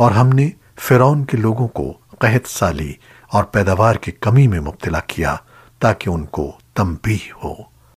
اور ہم نے فرعون کے لوگوں کو قحط سالی اور پیداوار کی کمی میں مبتلا کیا تاکہ ان کو تنبیہ ہو۔